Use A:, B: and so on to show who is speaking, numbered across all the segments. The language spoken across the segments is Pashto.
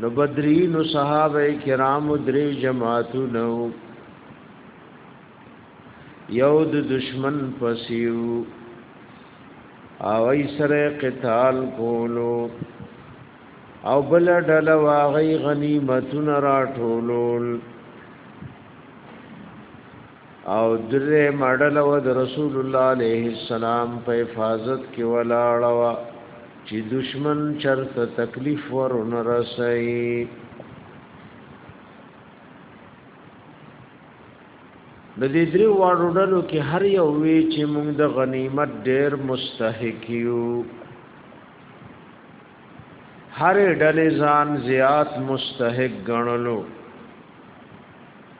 A: نو بدرین صحابه کرام درې جماعتو نو یو د دشمن پسیو او ای سره قتال کولو او بل ډله واغی غنیمتونه راټولول او درې ماډل و د رسول الله عليه السلام په حفاظت کې ولاړه و چې دشمن چرته تکلیف ورن رسي د دې درې واړو ډلو کې هر یو وی چې موږ د غنیمت ډېر مستحق یو هر ډلې ځان زیات مستحق ګڼلو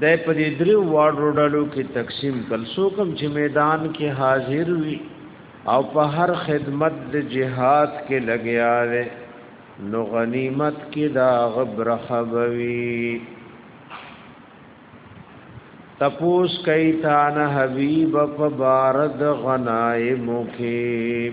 A: د په دې درو واړو ډلو کې تقسیم کل سوکم چې میدان کې حاضر وي او په هر خدمت د جهاد کې لګیا وي نو غنیمت کې دا غبر خبوي تپوس کئ تا نه حبیب په بارد غنائم کې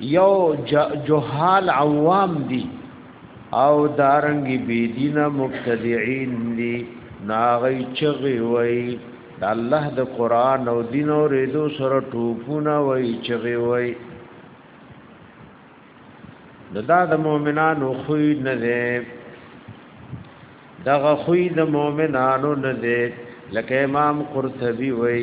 A: یو جهال عوام دی او دارنګي بيدینه مبتدعين دي ناغي چغي وای د الله د قران او دین او ریدو سره ټوپونه وای چغي وای دا د مؤمنانو خوې نه ده دغه خوې د مؤمنانو نه ده لکه امام قرطبي وای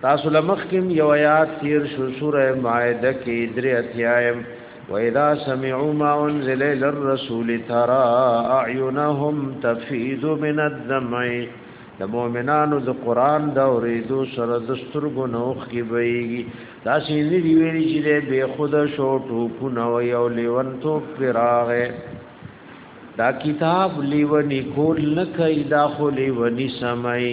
A: تاسو لمخکم یو آیات تیر شو سوره مائده کې درې اتیایم و اذا سمعوا ما انزل الى الرسول ترى اعينهم تفيض من الدمع د مؤمنانو د قران دا ورېدو سره د سترګو نوخ کې بېږي دا شي نه دی ویلي چې به خود شو ټوکو نو یو لیون تو پراغه دا کتاب لیونی کول نه کوي دا خو لیونی سمای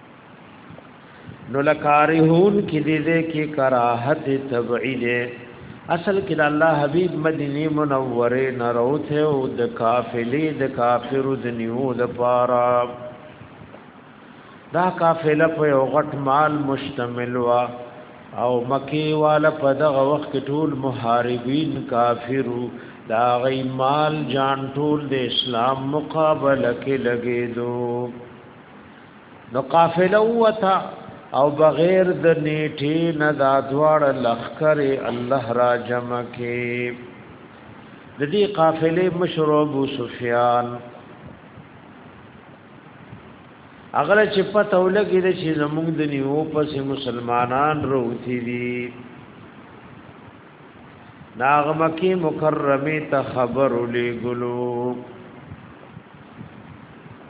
A: نو لکارهون کې دې دې کې کراهت تبعی دې اصل کې د الله حبیب مدینه منوره نه راوته او د قافلې د کافرو د نیو د پارا دا قافله په یو غټ مال مشتمل وا او مکی والا په دغه وخت ټول محاربین کافرو دا غی مال جان ټول د اسلام مقابله کې لګېدو نو قافله وتا او بغیر د نیټه نه دا دواړ لخر الله را جمع کې د دې قافله مشر ابو سفیان اغله چې پته ولګی د چې زموږ د نیو پس مسلمانان روتی دي ناغمه کې مکرمه ته خبر لګلو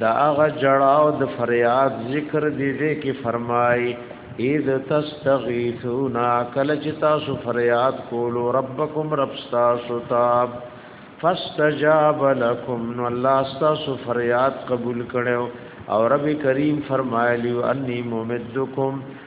A: دا هغه جړاو د فریاد ذکر دی دې کې فرمای اذ تستغیثون کله چې تاسو فریاد کولو ربکم رب تاسو تاب فاستجاب لكم نو الله تاسو فریاد قبول کړو او رب کریم فرمایلی انی ممدکم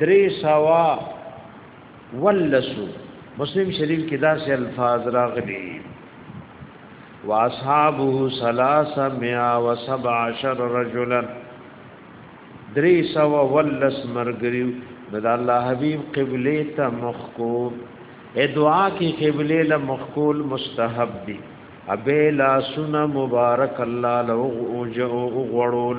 A: درې سوا ولسو مسلم شریف کې دا سه الفاظ راغلي واصحابه 317 رجلا درې سوا ولس مرګریو د الله حبیب قبله ته مخکو اے دعا کې قبله له مخکول مستحب دي ابه لا سن مبارک الله لو او جو غړول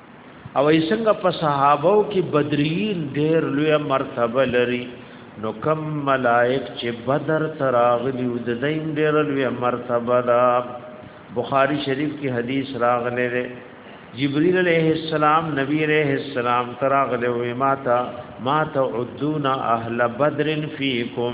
A: او ایسنګ په صحابو کې بدرین ډیر لوی مرتبه لري نو کم ملائک چې بدر تراغلی او د دین ډیر لوی مرتبه ده بخاری شریف کې حدیث راغلی دی جبريل عليه السلام نبی عليه السلام تراغله وی ماتا ما تعدون اهل بدر فيكم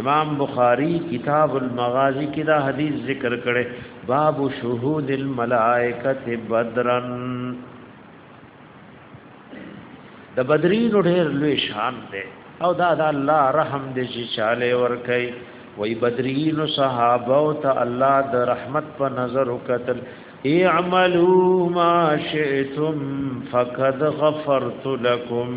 A: امام بخاری کتاب المغازی کې دا حدیث ذکر کړي باب شهود الملائکه بدرن د بدرین ډېر لوی شان دی او دا د الله رحم دې چې چاله ور کوي وای بدرین صحابه او ته الله د رحمت په نظر وکتل اعملوا ما شئتم فقد غفرت لكم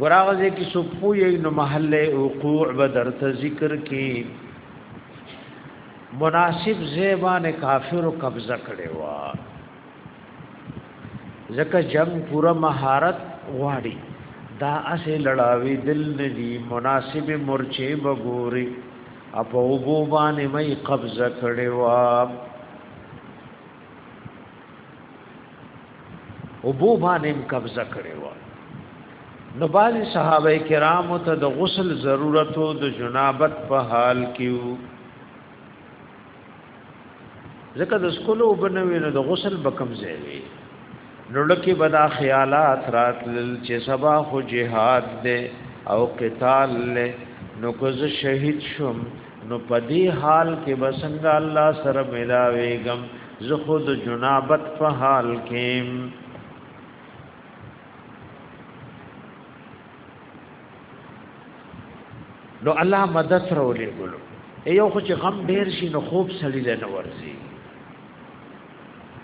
A: وراغزه کی سپو یی نو محل وقوع بدر ته ذکر کی مناسب زیبان کافر قبضه کړي وا زکه جنگ پورا مهارت غواړي دا اسه لړاوي دل ندي مناسب مرچه بګوري اپو بو باندې مې قبضه کړي وا او بو باندې قبضه کړی و نو باز صحابه کرام ته د غسل ضرورت او د جنابت په حال کېو ځکه د سکولو وبنوي نو د غسل بکم ځای وي نو لکه بدا خیالات راتل چې سبا خو جهاد دې او قتال له نو کوز شهید شوم نو په دې حال کې بسنګ الله سره ملاويګم زه خود جنابت په حال کې نو الله مدد راولې ګلو یو خو چې غم ډیر شي نو خوب سړی له نورځي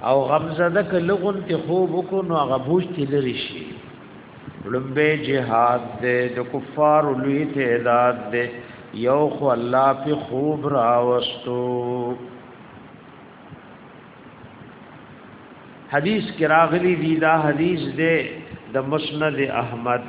A: او غمزده ک لغون ته خوب کو نو هغه بوج تی لری شي لمبه جهاد دے د کفار لوی تعداد دے یو خو الله په خوب راوستو حدیث کې راغلی دی دا حدیث دے د مسند احمد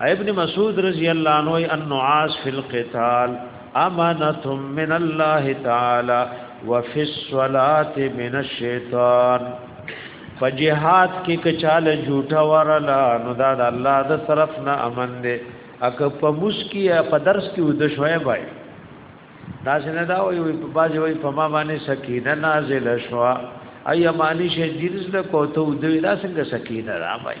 A: ابن مسعود رضی الله عنه النعاس فی القتال امانه من الله تعالی وفي الصلاه من الشیطان فجهاد کې کچاله جوټه ورلا نو دا د الله د طرف نه امن دی اک په مسکی په درس کې ود شوې بای دا څنګه دا وي په باج وي په ما باندې سکینه نازل شوا اي معنی شه جنس له کوته ود دا څنګه سکینه را بای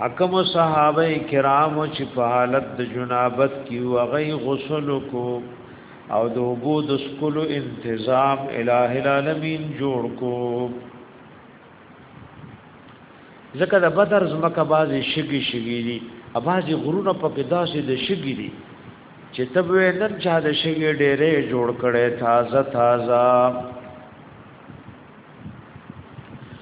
A: حکم صحابه کرام چې په حالت د جنابت کې وغي غسل کو او د وبو د سکلو انتظام الٰه العالمین جوړ کو ځکه د بدر زمکه بازي شګي شګي دي ابازي غرونه په کې داسې د شګي دي چې تبوې نن چا د شګي ډېرې جوړ کړي تازه تازه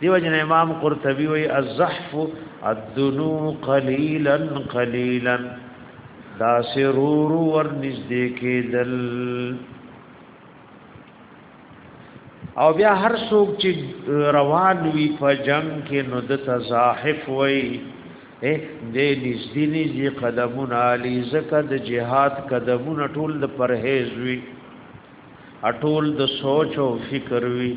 A: دیو جن امام قرطبی وی الزحف الدنو قلیلا قلیلا دا سرور ور نږدې کېدل او بیا هر څوک چې روان وي په جنگ کې نو د تزاحف وي اے دې نږدې نږدې قدمونه علي زکه د جهاد قدمونه ټول د پرهیز وي اټول د سوچ او فکر وی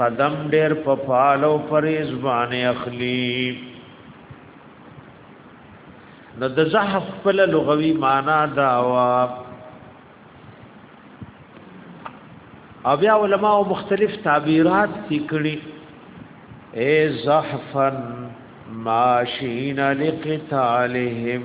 A: قدم ډیر په فالو پرېز باندې اخلي نو د زحف خپل لغوي معنا دا وا او بیا علما مختلف تعبیرات کړي اے زحفن ماشین لقتالهم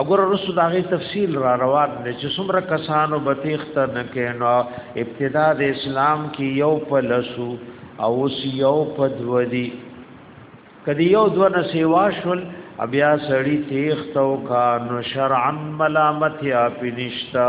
A: اگر رسو داغه تفصیل را روان دي چې څومره کسانو بتیخت نه کینو ابتدا د اسلام کې یو په لسو او اوس یو په دو دي کدی یو دو نه سیوا شول بیا سړی تیخت او کا نو شرعا ملامت یا پینشتا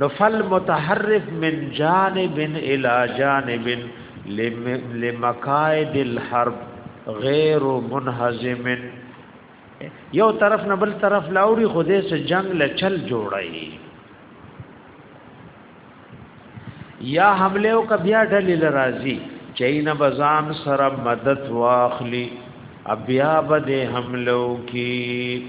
A: نو فل متحرف من جانب الى جانب لمقاعد الحرب غیر منهزم یو طرف نه بل طرف لاوري خو دې سه جنگ له چل جوړای یا حمله او کبیا ډلې لرازي چین بزان سره مدد واخلي بیا به حملو کی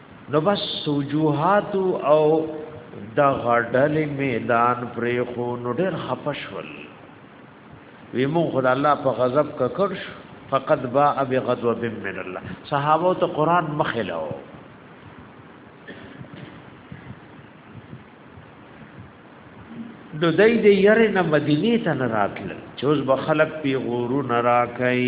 A: نو بس سوجوهات او د غړل میدان پرې خو نو ډېر خپشول وی مون خدای الله په غضب ککړ شو فقط با ابي غضب من الله صحابه ته قران مخلو نو دای دې یره نه مدینه ته نه راتل چې اوس به خلک پی غورو نه راکای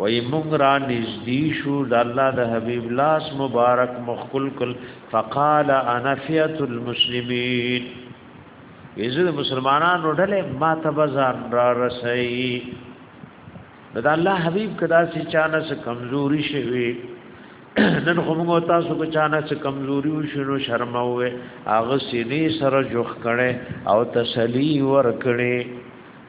A: وای مونږ را نږدې شو د الله د حبیب لاس مبارک مخکل کل فقال انا فیت المسلمین یزه د مسلمانانو ډلې ما ته بازار را رسي دا الله حبیب کدا سي چانه سه کمزوري شوي نن خو موږ تاسو کو چانه سه کمزوري وشنو شرم وې اغه سینې سره جوخ کړي او تسلی ور کړي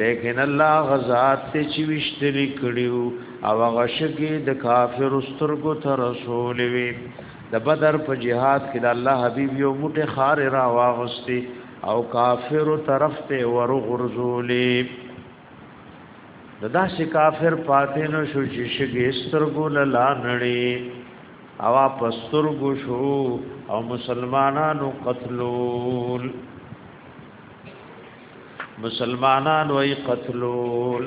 A: لیکن الله غزاد ته چې وشتلی کړیو او غشګي د کافر سترګو ته رسول وي د بدر په جهاد کې د الله حبيب یو موټه خار را واغستي او کافر طرف ته ورغرزولې ددا شي کافر پاتې نو شو چې شګي سترګو لا نړي او واپس سترګو شو او مسلمانانو قتلول مسلمانان وای قتلول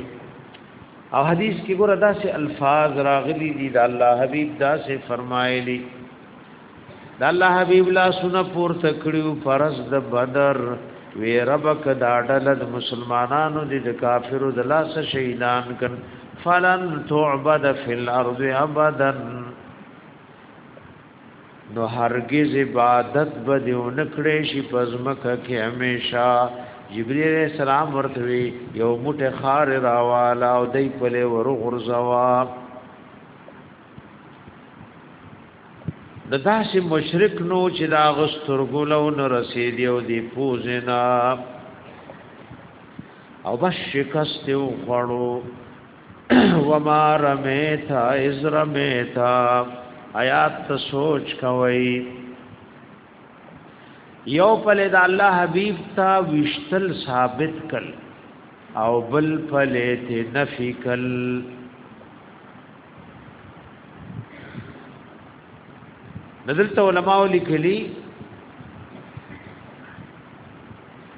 A: او حدیث کې ګوره داسې الفاظ راغلي دي د الله حبیب داسې فرمایلی د الله حبیب لا سونه پور تکړیو فرض د بدر وی ربک دا ډلد مسلمانانو دي د کافرو د لاس شهیدان کن فلن تعبد فی الارض ابدا نو هرگز عبادت به دیو نکړې شي پزمکه کې همیشه جبرئیل علیہ السلام ورته وی یو موټه خار راوالا او دای په له ور غرزوا د داسې مشرک نو چې دا غستر ګلو نه رسیدي او دی پوزنا او بس شکست و خړو وما رمیت از رمیت آیات ته سوچ کوي یو پله د الله حبیب تا وشتل ثابت کل او بل پله ته نفی کل دلته علماء لیکلي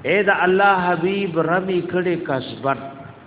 A: اے دا الله حبیب رمی کړي کسبن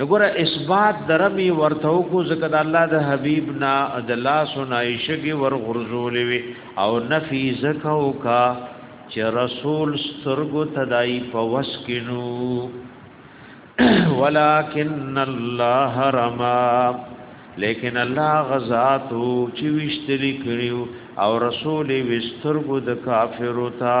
A: نګور اثبات درمی ورته کو زکه د الله د حبیب نا د الله سنایشګي ور غرزولې وي او نفي زکه او کا چې رسول سترګو تدای په وس کینو ولکن الله رما لیکن الله غزاتو چې وشتلی کړیو او رسول وسترګو د کافر او تا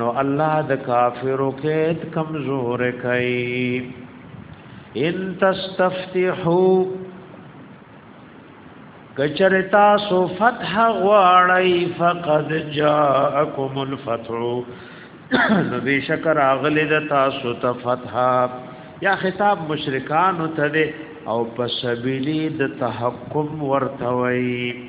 A: نو الله د کافرو کېد کمزور کوي ان تستفتحو کچر تاسو فتح غواړی فقد جاءکم الفتح نو بشکر اغل د تاسو ته فتح یا خطاب مشرکان ته او په سبیلی د تحکم ورتوي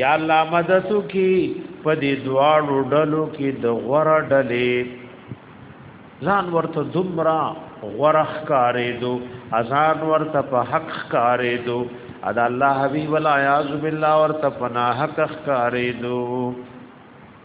A: یا الله مدد کی په دې دواړو ډلو کې د غره ډلې ځان ورته دومره غرخ کارې دو ازان ورته په حق کارې دو ادا الله حبیب الا یاذ بالله ورته پناه حق کارې دو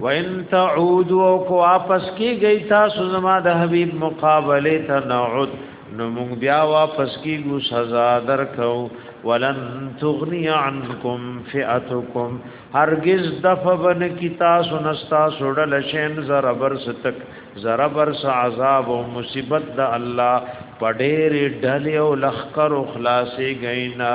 A: وان تعودوا کو واپس کیږي تاسو زما د حبیب مقابله ته نعود نو موږ بیا واپس کیږو سزا درکو ولن تغنی عنکم فئتکم هرگز دفبن کی تاسو نستا سوډل شین زر بر ستک زر بر س عذاب او مصیبت د الله پډېر ډلې او لخر خلاصې غینا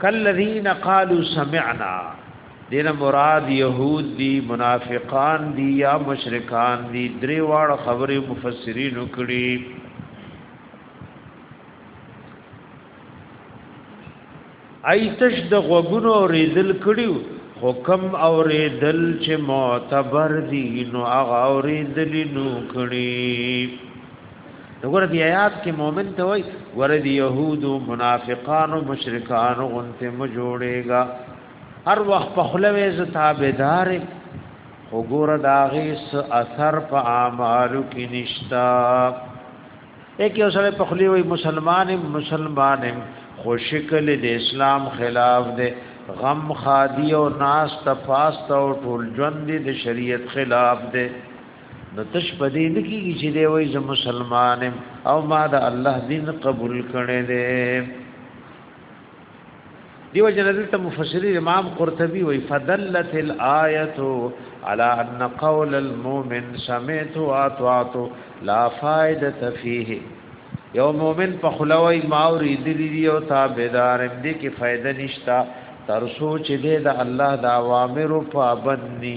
A: کلذین قالوا سمعنا دینه مراد یهود دی منافقان دی یا مشرکان دی درې واړه خبرې مفسرین کړي ایتش د غوګونو اوریدل کړیو حکم اوریدل چې معتبر دي نو هغه اوریدل نو کړی وګوره دی آیات کې مؤمن ته وای ور دي يهود منافقان او مشرکان غنته مو جوړېګا هر وخت په خلوي ز تابعدار وګوره دا غیس اثر په اعمالو کې نشتا یک یو سره په خلی وای مسلمان مسلمان خوشکل د اسلام خلاف دی غم خادی او ناس تفاست او ټول ژوند د شریعت خلاف دی نو تش په دې نه کیږي چې دی وای زه مسلمان او ما د الله دین قبول کړي دي دیو جنرال ته مفسر امام قرطبي وای فدلت الايه على ان قول المؤمن سمعت واطعت لا فائده فيه یو مؤمن په خلوی ماوري دلی دی او تابعدار دې کې فائدہ نشتا تر سوچ دې د الله د اوامر په پابندي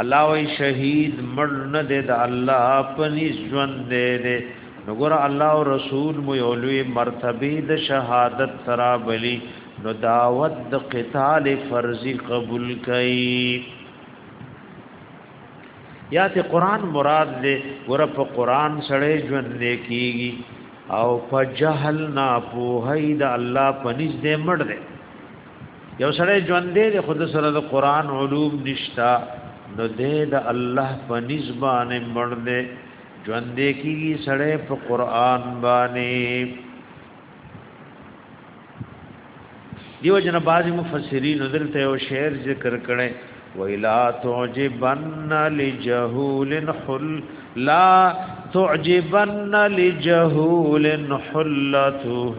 A: الله وی شهید مړ نه دی د الله پنی ژوند دی دی نو ګور الله او رسول مو یو لوی مرتبه د شهادت سره بلی نو دعوت د قتال فرضی قبول کړي یا ته قران مراد دی ګور په قران سره ژوند دی کیږي او په جهل نا پوهی د الله پنی دې مړ دی یو سره ژوند دې خود سره د قران علوم نشتا نو دې د الله په نسبانه مړ دې ژوند دې کیږي سره په قران باندې دیو جن باز مفسرین دلته یو شعر ذکر کړي ویلا تعجبن لجهول حل لا تعجبن لجهول حلته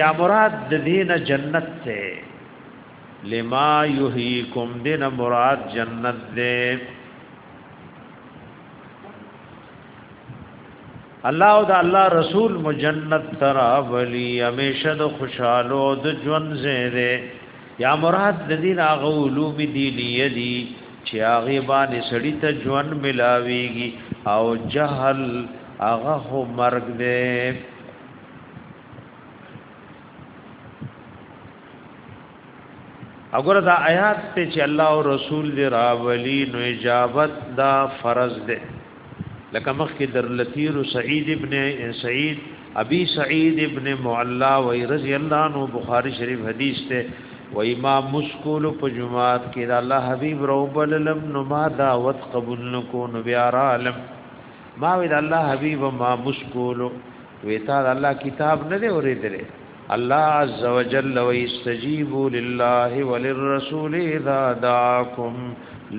A: یا مراد د دین جنت ته لما یحییکم دین مراد جنت ده الله او د الله رسول مجنت ترا ولی همیشه د خوشاله او د ژوند زیره یا مراد د دین هغه علوم دی لیدي چې هغه باندې سړی ته ژوند ملاويږي او جهل هغه مرګ دی اگر دا آیات ته چې الله او رسول دی راولی نو اجابت دا فرض دی لکه مخکې در لثیر سعید ابن سعید ابي سعید ابن معلا و رضی الله عنه بخاری شریف حدیث ته و امام مشکول په جمعات کې دا الله حبیب روبل لم نو ما دعوت قبول نکو نو بیا عالم ما وی د الله حبیب ما مسکولو وی تا د الله کتاب نه دی اوریدلې الله عز وجل و استجیبوا لله وللرسول اذا دعاکم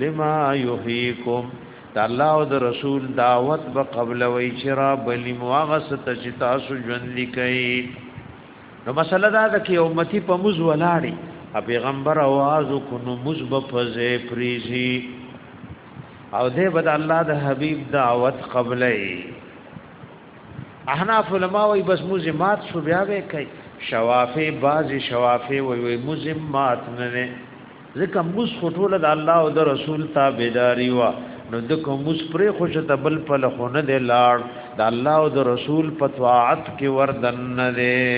A: لما یحییکم دا الله او د رسول دعوت به قبل وی چې را بلی مواغس ته چې تاسو ژوند لیکئ نو مسله دا ده کې امتی په موز ولاړی پیغمبر आवाज کو نو موز به فزې پریزي او دې بد الله د حبيب دعوت قبلې احناف علماء وي بس موزه مات شو بیا وې کوي شوافه باز شوافه وي وي موزه مات نه نه ځکه موس خټول د الله او د رسول تابعداري وا نو د کوم موس پرې خوش ته بل په لخونه د لاړ د الله او د رسول په طاعت کې وردن نه دي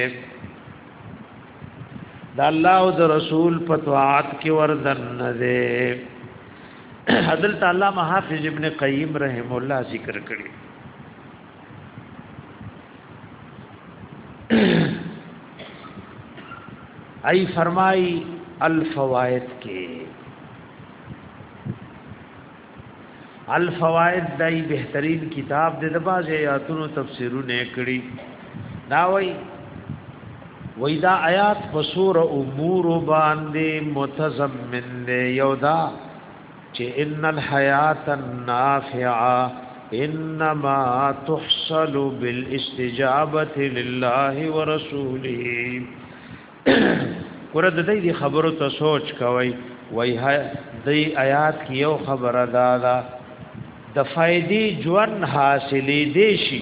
A: د الله او د رسول په طاعت کې وردن نه دي حضرت علامه حافظ ابن قیم رحم الله ذکر کړی ای فرمای الفوائد کې الفوائد دای بهترین کتاب د باز آیاتونو تفسیرونه کړی دا وای وای دا آیات په سور امور باندې متضمن دی یو دا چې ان الحیات النافعه انما تحصل بالاستجابه لله ورسوله ګوره د دې خبرو ته سوچ کوي وای دې آیات کې یو خبره دا ده د فائدې ژوند حاصلې دي شي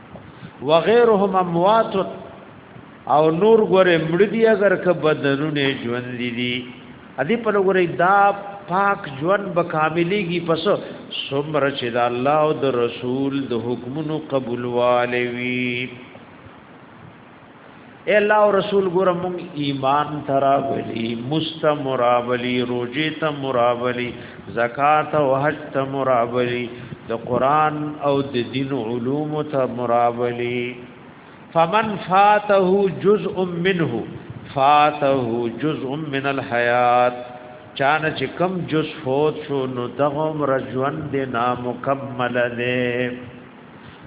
A: وغيرهم اموات او نور ګوره مړ دي اگر که بدنونه ژوند دي ادي په لګوري دا پاک ژوند به کاملېږي پس سمر چې دا الله او د رسول د حکمونو قبول والوي اے الله او رسول ګور مون ایمان ترا ولی مستمرا ولی روزه ته مرا ولی زکات او حج ته مرا ولی د قران او د دین علوم ته مرا ولی فمن فاته جزء منه فاته جزء من الحیات چانه چې کم جز فوت شو نو دغم رجوان د نامکمل ده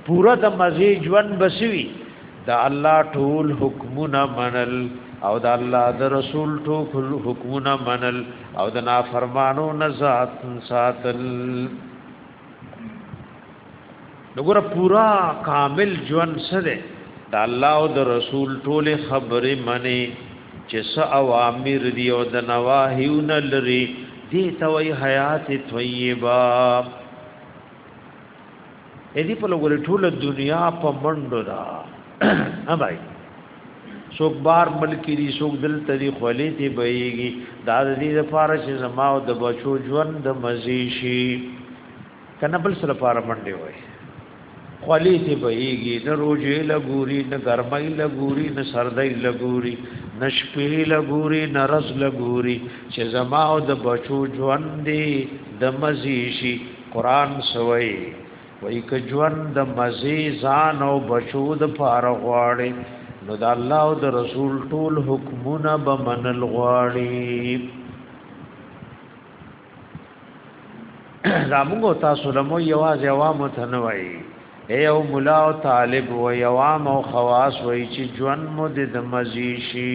A: پورا د مزي ژوند بسوي د الله ټول حکمونه منل او د الله د رسول ټول حکمونه منل او د نافرمانو نزات ساتل نګور پورا کامل ژوند سره د الله او د رسول ټول خبره منی چې س اوامر دی او د نواهیونه لري دې توي حیات طیبه دې په لګوري ټول دنیا په منډو دا ها بھائی څوک بار ملک دي څوک دلته دي خولې ته بهيږي دا د دې لپاره چې زما او د بچو ژوند د مزي شي کنه بل سره لپاره منډي وای خولې ته بهيږي نه روزې لګوري نه ګرمۍ لګوري نه سردۍ لګوري نه شپې لګوري نه رز لګوري چې زما او د بچو ژوند دې د مزي شي قران سوي وای ک ژوند د مزي ځان او بچو د پار غواړي نو د الله او د رسول ټول حکمونه به منل غواړي دا موږ تاسو له مو یواز عوام ته نه وای اے او مولا او طالب و عوام او خواص وای چې ژوند مو د مزي شي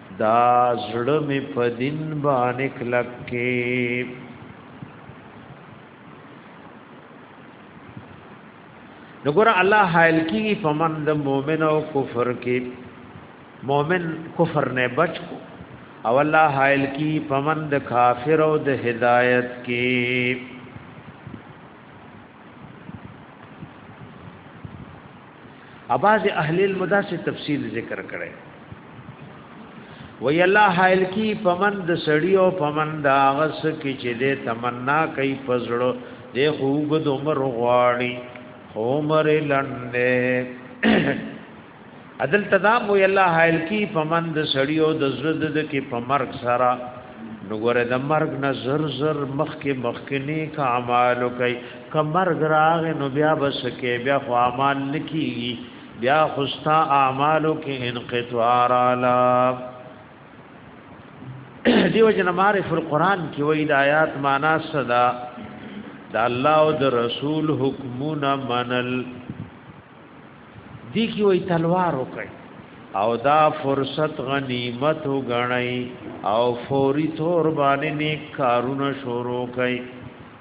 A: دا زړه می په دین باندې کلک کې نګور الله حائل کی فمن د مؤمن او کفر کې مؤمن کفر نه بچ کو او الله حائل کی فمن د کافر او د هدایت کې اباز اهل علم دا سه تفصیل ذکر کړي وی الله حائل کی پمن د سړی او پمن دا غس کی چې دې تمنا کوي پزړو دې خوګ د عمر غواړي عمر لنده عدل تدام وی الله حائل کی پمن د سړی او د زړه د کی پمرګ سره نو ګوره د مرګ نه زر زر مخ کې مخ کې نیک اعمال کوي کمرګ راغې نو بیا بس کې بیا خو اعمال نکیږي بیا خوستا اعمالو کې انقطاع رااله دیو جن معرف القرآن کې وې د آیات معنا صدا د الله او د رسول حکمونه منل دی کې وې تلوار وکړي او دا فرصت غنیمت وګڼي او فوري تور باندې نیک کارونه شروع کړي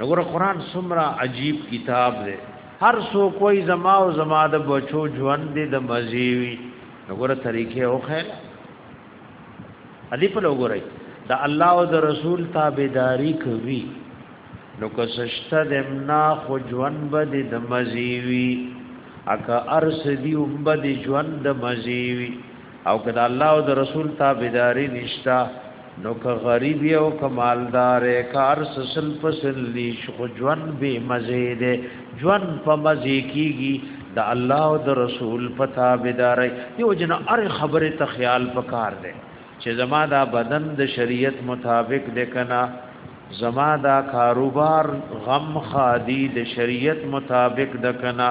A: نګور قران سمرا عجیب کتاب دی هر سو کوئی زما او زما د بچو ژوند دی د مزیوی نګور طریقې او خیر ادی په لګورای د الله او د رسول تابعداري کوي نو که سشته د امنا خو ژوند به د مزیوی اکه ارس دی هم به د ژوند د مزیوی او که د الله او د رسول تابعداري نشتا نو که غریب یو که مالدار که ارس سل پسل لیش خو ژوند به مزه ده ژوند په مزه کیږي د الله او د رسول په تابعداري یو جن ار خبره ته خیال پکار ده چې زما دا بدن د شریعت مطابق ده کنا زما دا کاروبار غم خادي د شریعت مطابق ده کنا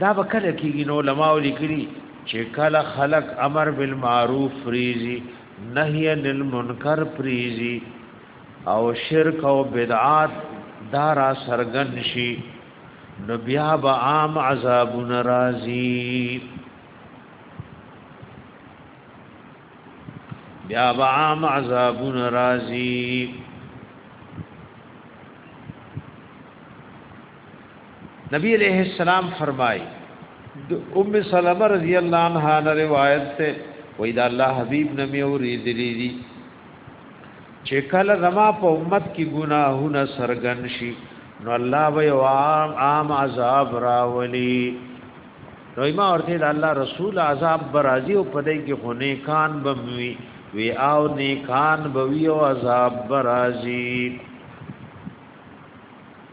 A: دا به کله کېږي نو علماء لیکلي چې کله خلق امر بالمعروف فریزي نهي عن المنکر فریزي او شرک او بدعات دارا سرګن شي نو بیا به عام عذاب ناراضي بیا به عام عذاب ناراضي نبی علیہ السلام فرمای ام سلمہ رضی اللہ عنہا نے روایت تے وای دا الله حبیب نمی اوریدلی دی چې کله زما په امت کې ګناهونه سرګن شي نو الله به عام عام عذاب راولي نو ما ورته د الله رسول عذاب برازي او پدې کې خونه کان بموي وی او نیکان بوی او عذاب برازی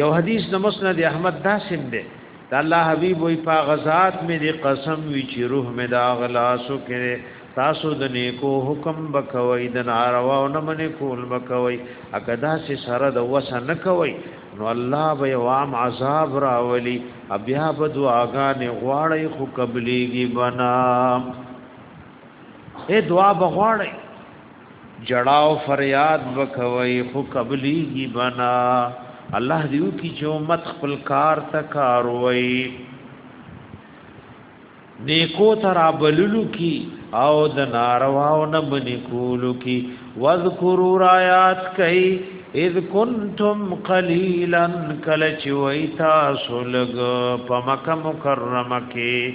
A: یو حدیث د مسند احمد داسم دی دا الله حبیب وی په غزاد مې دی قسم وی چې روح مې دا غلاسو کې تاسو د نیکو حکم بکوي د ناروا او نه منې کول بکوي اګدا سي سره د وس نه کوي نو الله به وام عذاب راولي بیا به دعاګانې غواړي خو قبليږي بنا اے دعا بغواړي جړا او فریاد وکوي خو قبليږي بنا الله دیو کی چې امت خپل کار ته کار وای نیکو ترا بللو کی او د نارواو نه منی کولو کی واذکروا رایات کئ اذ کنتم قلیلا کلچ ویتا سلګ په مکه مکرمه کې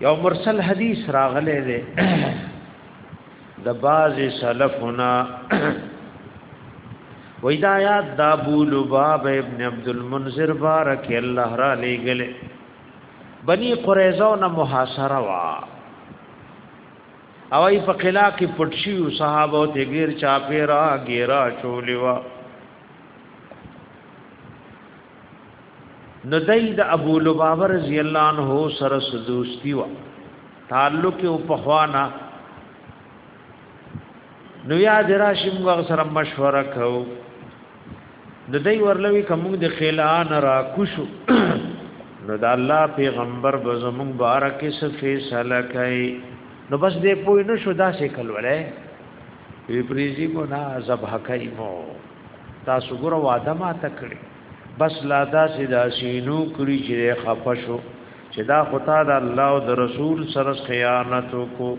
A: یو مرسل حدیث راغلی دی د باز سلفنا ویدایات دا ابو لباب ابن عبد المنذر بارک الله را لګل بنی قریظه نه محاصره وا او ای په قلا کې پټشي او صحابه او تغیر چا پیرا غیرا چولیوا نو دای د ابو لبابه رضی الله عنه سره سدوستی و تعلق او پخوانا نو یاد راشم غو سره مشوره کو د دای ورلوي کوم د خلان را کوشو نو د الله پیغمبر به زمون بارک څه فیصله کوي نو بس دې پوی نو شو دا څه کول ولای وی پریزي کو نه زبح کوي مو تاسو ګور واده ما تکړه بس لا دا سدا سینو کړی چې خفشو چې دا خطا د الله او د رسول سره خیانت کو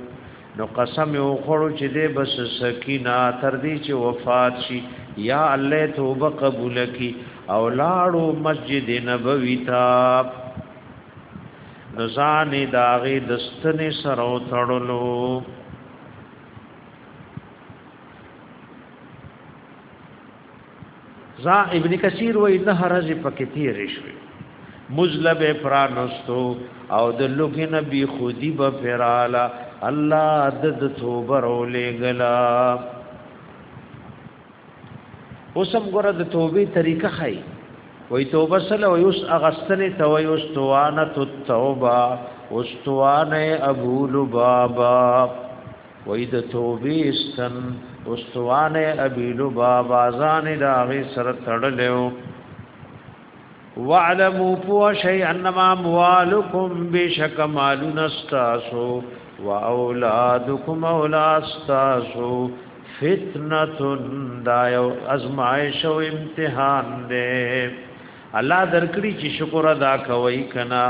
A: نو قسم یو خړو چې دې بس سکینا تر دې چې وفات شي یا الله توبه قبول کی او لاړو مسجد نبوی تا نزان داغه دستنه سره تړلو زا ابن کثیر وای نه هرځ پکې تیر شوی مزلب پرانستو او د لوګي نبی خودی به فرالا الله د توبه رولې غلا اوسم ګره د توبې طریقه خای وای توبه سره وای اوس اغستنه ته وای اوس توانه توبه اوس توانه ابو لبابا وای د توبې استن استوانه ابي لبا بازان داغي سر تړلو وعلمو پو شي انما موالکم بشک مالون استاسو واولادکم اولاد استاسو فتنه دا یو ازمایش او امتحان دی الله درکړي چې شکر ادا کوي کنا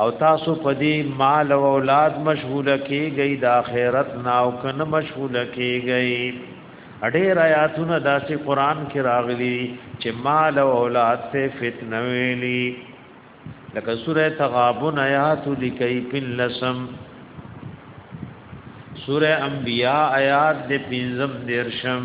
A: او تاسو په دې مال او اولاد مشغوله کیږئ د آخرت ناو کنه مشغوله کیږئ اډیر آیاتونه داسې قران کې راغلي چې مال او اولاد ته فتنه ویلي لکه سوره تغابن آیات لکی پلسم سوره انبیاء آیات د پنځم دیرشم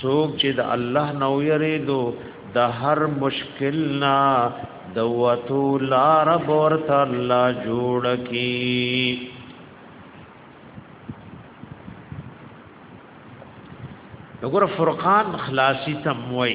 A: څوک چې د الله نو یریدو د هر مشکل نه د وتو لار ورته الله جوړ کی وګوره فرقان خلاصي تموي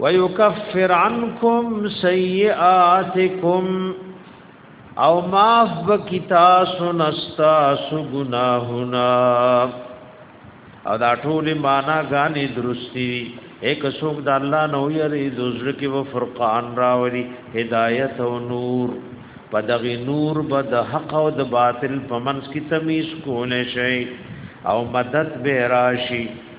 A: ويكفر عنكم سيئاتكم او معاف بکی تاسو نستا سو گناهونا او دا ټول معنا غانی درستی وی ایک سوک د الله نو یری دوزر کې و فرقان راوړي هدایت او نور پدغی نور بد حق او د باطل پمنس کی تمیز کول شي او مدد به راشي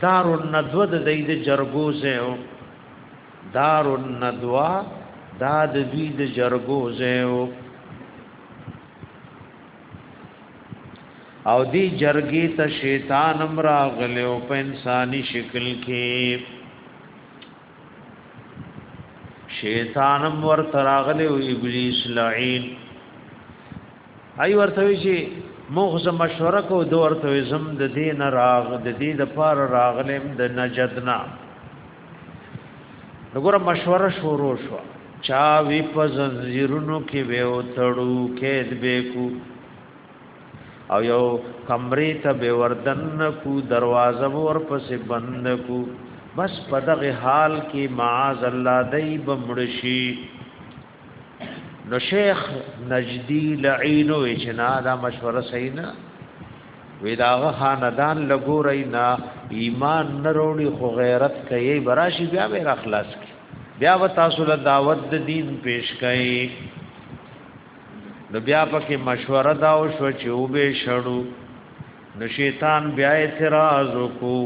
A: دار الندوه د دوی د جرګو زیو دار الندوه دا د دوی د جرګو زیو او دی جرګی ته شیطان امر غلو په انساني شکل کې شیطان امر تراغلو ابلیس لعین ای ورته وی چې موږ زه مشوره کو د ورته زم د دین راغ د دې د پار راغلم د نجدنا وګوره مشوره شروع شو چا وی په زنجیرونو کې ویو تړو کېد به کو او یو کمرې ته به وردن کو دروازه ور پسې بند کو بس په دغه حال کې معاذ الله دای بمړشي نو شیخ نجدی لعین وی چې نه دا مشوره صحیح نه وی داغه خاندان لګورای نه ایمان نه وروړي خو غیرت کوي براشي بیا به اخلاص کی بیا و تاسو له دعوت د دین پیش کړي نو بیا پکې مشوره دا او شو چې وبې شړو نو شیطان بیا اعتراض وکړو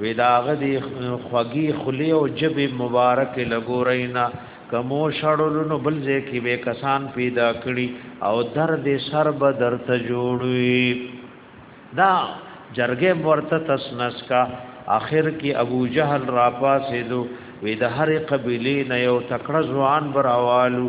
A: وی داغه دی خوږی خلی او جب مبارک لګورینا کمو شړلو نو بل ځای کې به کسان پیدا کړي او درد سر به درته جوړوي دا جرګه ورته تسنس کا اخر کې ابو جهل را پاسېدو وی د هر قبیله نه یو تکړه ځوان براوالو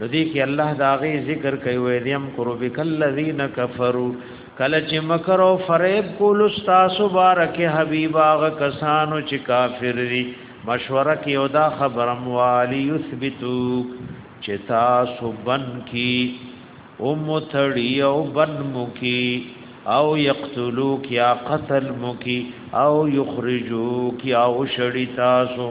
A: نو دې کې الله دا غي ذکر کوي وې دیم قربک الذین کفروا کله چې مکر او فریب کول استاسو بارک حبیب هغه کسانو چې کافر دي مشوره کې او دا خبرم والی یثبتو چې تاسو بن کی او متړی او بن مکی او یقتلو کیا قتل مکی او یخرجو کیا او شړی تاسو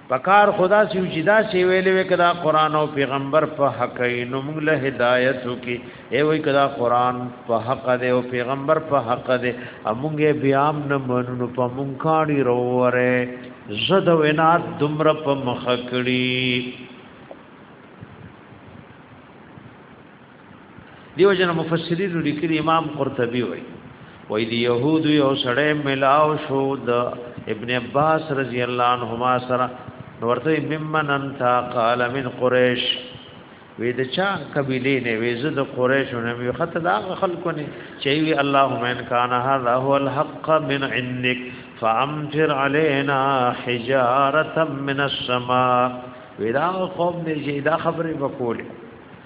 A: پکار خدا سی وجدا سی ویلې وکدا قران او پیغمبر په حق نو موږ له هدایت کی ای وای کدا قران په حق دی او پیغمبر په حق دی امونګه بیا نه منو په مونږ کاڼي وروره زد وینا دمر په مخ کړي دیو جن مفسرین لیکلی امام قرطبی وای وای دی یهود یو سړی ملاو شو د ابن عباس رضی الله عنهما سره ورته ممن انت قال من قریش وې د چا قبيله نه وې زه د قريش نه مې خطه دا خلکو نه چې وی اللهم ان کان هذا هو الحق من عندك فامطر علينا حجاره من السماء ودا قوم دې دا خبره وکوله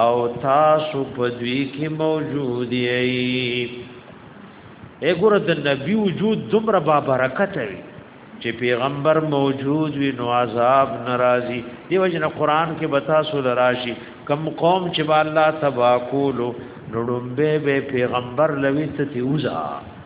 A: او تاسو په دوی کې موجود یې اګور د نبی وجود دومره با برکت وي چې پیغمبر موجود وي نو عذاب ناراضي دی وجنه قران کې بتا سو دراشي کم قوم چې با الله تبا کولو نړمبه به پیغمبر لوي ته تیوزا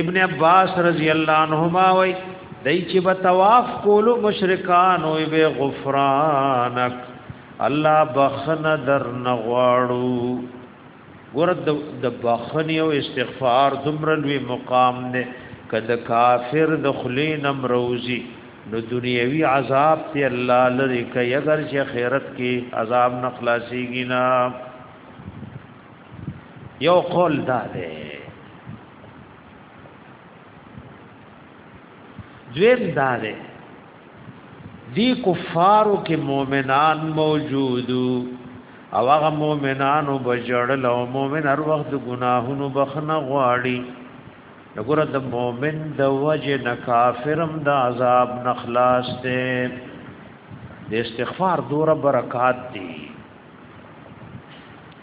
A: ابن عباس رضی الله عنهما وای دای چې به طواف کولو مشرکان وي به غفرانک الله بخنه در نغواړو ګور د بخنه او استغفار دومره لوی مقام نه کده کافر د خلین امروزی نو دنیوي عذاب ته الله لری کوي اگر چې خیرت کې عذاب نه خلاصيږي نه یو قول دا دی دویم دا دی دی کفارو کې مؤمنان موجودو او هغه مؤمنانو بجړل او مؤمن هر وخت ګناهونو بخنه غواړي وګوره د مؤمن د وجه نه کافرم د عذاب نخلاص ته د استغفار دوره برکات دي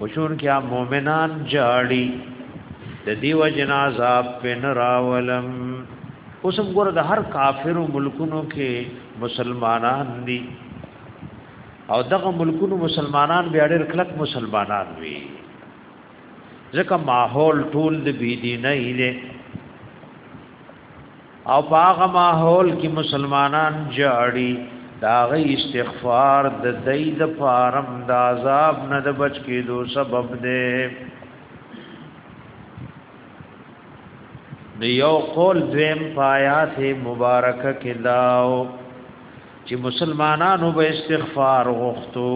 A: وشون کیا مومنان جاړي د دیو جنا عذاب پن راولم اوسم ګور د هر کافر ملکونو کې مسلمانان دي او دغه ملکونو مسلمانان بیا ډېر کلک مسلمانان وي ځکه ماحول ټول د بی دینه ایله او په هغه ماحول کې مسلمانان جاړي دا غي استغفار د دې د فارم د عذاب نه د بچ کېدو سبب دی د یو قول دویم پایات مبارکه کې داو چې مسلمانانو به استغفار غوښتو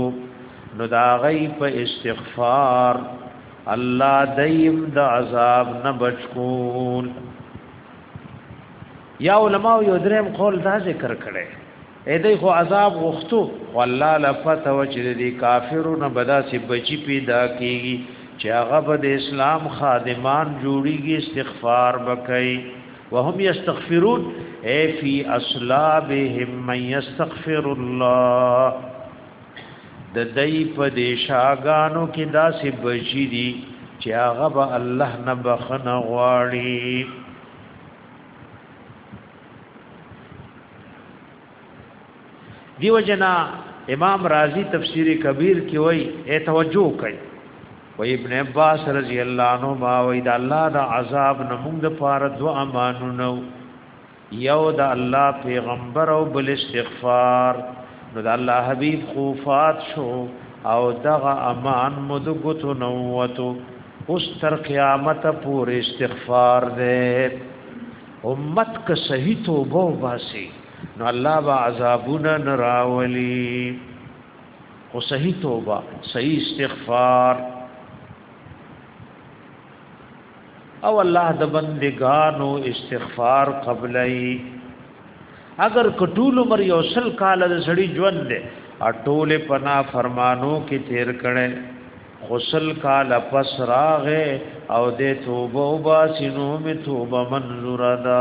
A: نو دا غي په استغفار الله دیم د عذاب نه بچ کول یا علماء یو دریم قول دا ذکر کړي اې دای خو عذاب غختو والله لفته و چې دې کافرو نه بدا سي بچي پیدا کیږي چې هغه به د اسلام خادمان جوړيږي استغفار وکړي وهم یستغفرون اے فی اصلابهم من یستغفر الله د دای په دې شاګانو کې داسې بچی دي چې هغه به الله نه بخنه غواړي دیو جنا امام رازی تفسیر کبیر کې وای اے توجه کوي و ابن عباس رضی الله عنه ما وای دا الله دا عذاب نه موږ د پاره دو امانو نو یو د الله پیغمبر او بل استغفار نو د الله حبیب خوفات شو او دغه امان مد غتو نووتو اوس تر قیامت پورې استغفار دې امت که صحیح توبه واسي نو الله با عذابونه نراولي او صحیح توبه صحیح استغفار او الله د بندګانو استغفار قبلای اگر کټول عمر یو سل کال د سړی ژوند دی اټول پنا فرمانو کې تیر کړي خسل کال پس راغه او د توبه وباسینو می توبه منظور ده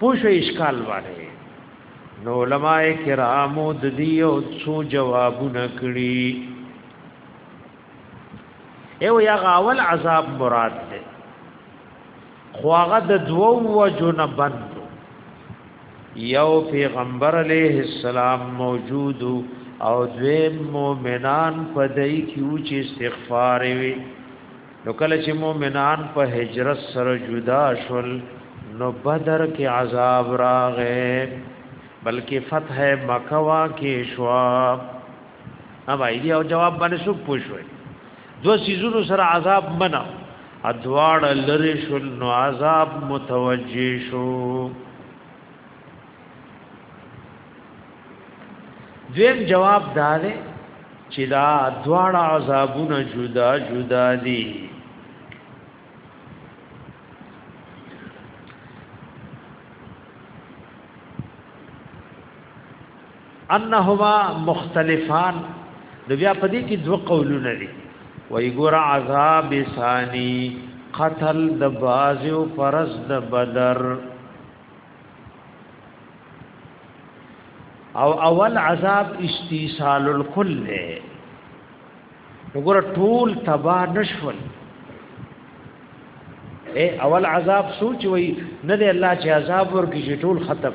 A: پوښ اشکال واره نو علماء کرامو د دې او څو جوابونه کړی ایو یا غاول عذاب مراد ده خو هغه د دوو وجو نه بند یو پیغمبر علیه السلام موجود او دویم مؤمنان په دای کې او چې استغفار وي نو کله چې مؤمنان په هجرت سره جدا شول نو بدر کې عذاب راغې بلکې فتح مکه وا کې شو اب ایدی او جواب باندې شو پوښوي دو سيزونو سره عذاب منع ادواړ لری شل نو عذاب متوجي شو دویم جواب دا دی چې دا دواړه عذابونه جدا جدا دي انهما مختلفان د بیا په دې کې دوه قولونه دي وای ګور عذاب ثانی قتل د باز او فرز د بدر او اول عذاب استیصال الکل وګور ټول تبا نشول اے اول عذاب سوچ وای نه دی الله چې عذاب ورکړي ټول ختم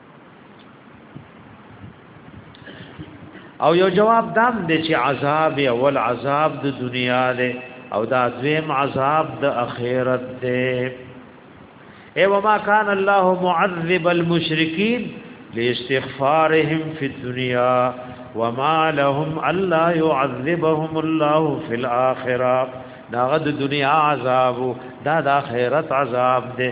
A: او یو جواب دام دی چې عذاب اول عذاب د دنیا دی او دا دویم عذاب د اخرت دی ای وما کان الله معذب المشرکین لاستغفارهم فی الدنیا وما لهم الا يعذبهم الله فی الاخره داغه د دنیا عذاب دا د اخرت عذاب دی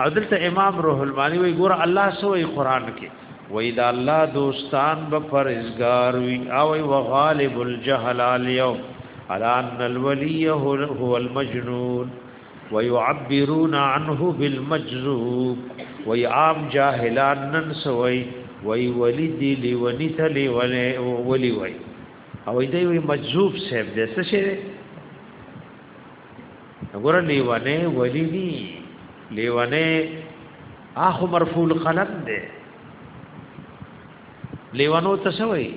A: او دلته امام روح المانی وی ګور الله سوې قران کې وی دا الله دوستان به پرزګار وی او وی وغالب الجهل اليوم على ان الولي هو المجنون ويعبرون عنه بالمجذوب وی عام جاهلان نن سوی وی ولی دی لیونی تلی ولی ولی وی او دی وی مجذوب صاحب دې څه شه وګوره لیوانه ولی دی لیوانه اخو مرفوع القلم دی لیوانو تسوي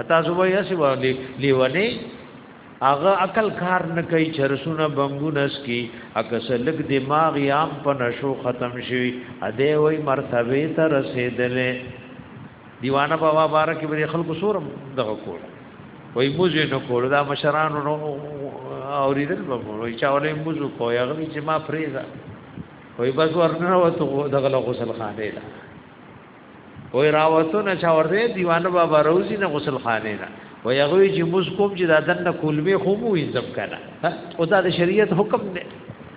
A: اتا زوی اسی ولی لیوانه هغه عقل کار نه کوي چرسونه بنګونه سکي اکسلک دماغ یام په نشو ختم شي اده وای مرتبه ته رسیدلې دیوانه بابا بارک به خلکو سورم دغه کول وای موزه نو کول دا مشران نو اوریدل به وای چا ولې موزه کو یا غوی چې ما فریزا وای بس ورنه وته دغه غسل خانه ده وای راوتو نه چا ورته دیوانه بابا روزي نه غسل خانه نه و یغوی چې موږ کوم چې دا دنه کولمه خو مو عزت کنه او دا د شریعت حکم دی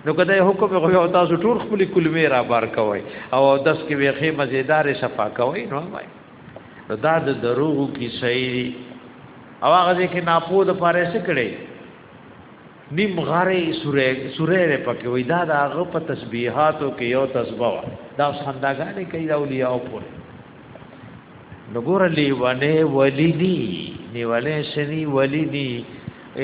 A: نو کله حکم غوي او تاسو ټول خپل کلمې را بار کوي او داس کې ویخه مزیدار صفا کوي نو وای دا د دروغو کې صحیح او هغه کې ناپوه د پاره څه کړي نیم غره سوره سوره پکې وای دا د هغه په تسبیحاتو کې یو تسبیح وا دا اوس خنداګانې کوي دا اولیاء او پور نګور لیوانه ولیدی نیوانه شنی ولیدی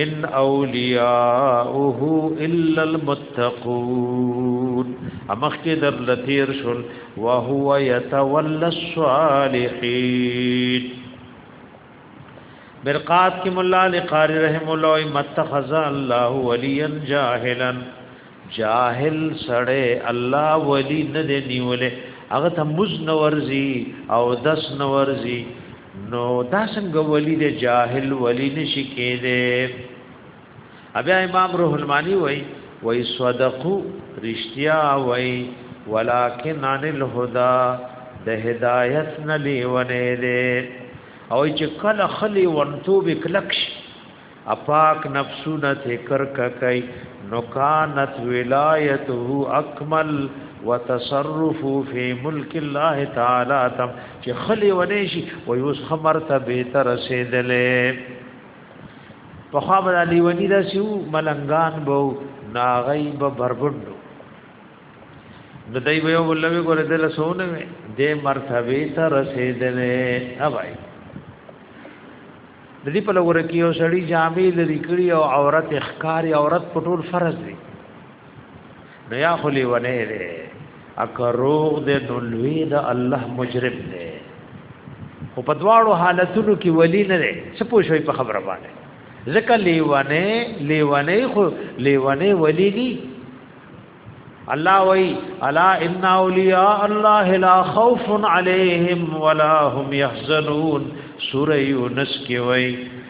A: ان اولیاءه الا المتقون امخ کې در لثیر شل وهو يتولى الصالحين مرقات کی مولا علی قاری رحم الله متخذ الله ولیا جاهلا جاهل سړی الله ولی نه دی نیولې هغه ته مز نورزی او دس نورزی نو دا څنګه ولی دی جاهل ولی نشی کېده بیا امام روح المانی وای وای صدقو رشتیا وای ولکن عن الهدى د هدایت نه لیونه دي او چې کله خلی ورتو بکلکش اپاک نفسونه ذکر ککای نو کانت ولایته اکمل وتصرف فی ملک الله تعالی تم چې خلی ونه شي و یوس خمر ته به تر رسیدلې په خوا به علی ولی دا شو ملنګان بو ناغی به بربندو نو دای به یو ولوي ګور دل سونه وي د مرتبه ته رسیدلې اوای د دې په لور کې یو سړی جامې لري کړی او عورت اخکاری عورت پټول فرض دی نو یا خلی ونه دی اکروغ دی نو لوی د الله مجرم دی خو په دواړو حالتونو کې ولی نه دی څه پوښوي په خبره باندې ځکه لیوانه لیوانه خو لیوانه ولی دی الله وی الا ان اولیاء الله لا خوف علیهم ولا هم يحزنون سوره یونس کې وی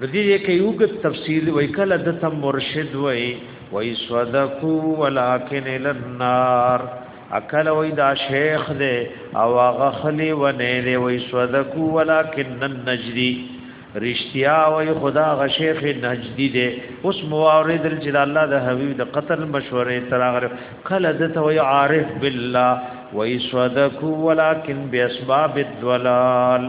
A: نو دې کې یو ګت تفسیر وای کله د تم مرشد وای وای صدقو ولکن للنار اکل وای دا شیخ دې او هغه خلی و نه دې وای صدقو ولکن النجدی رشتیا وای خدا غ شیخ نجدی دې اوس موارد چې الله د حبیب د قتل مشورې تراغر کله د تو عارف بالله وای صدقو ولکن باسباب الضلال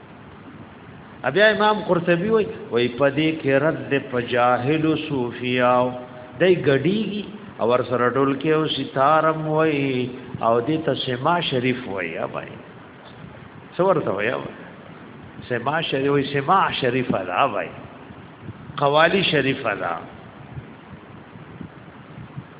A: بیا امام قرطبي وای وای په دې کې رد په جاهل صوفیاو دای غډیږي او ور سره ډول کې او ستارم وای او دې ته سما شریف وای یا بای څور ته وای سما شریف وای سما شریف ادا وای قوالی شریف ادا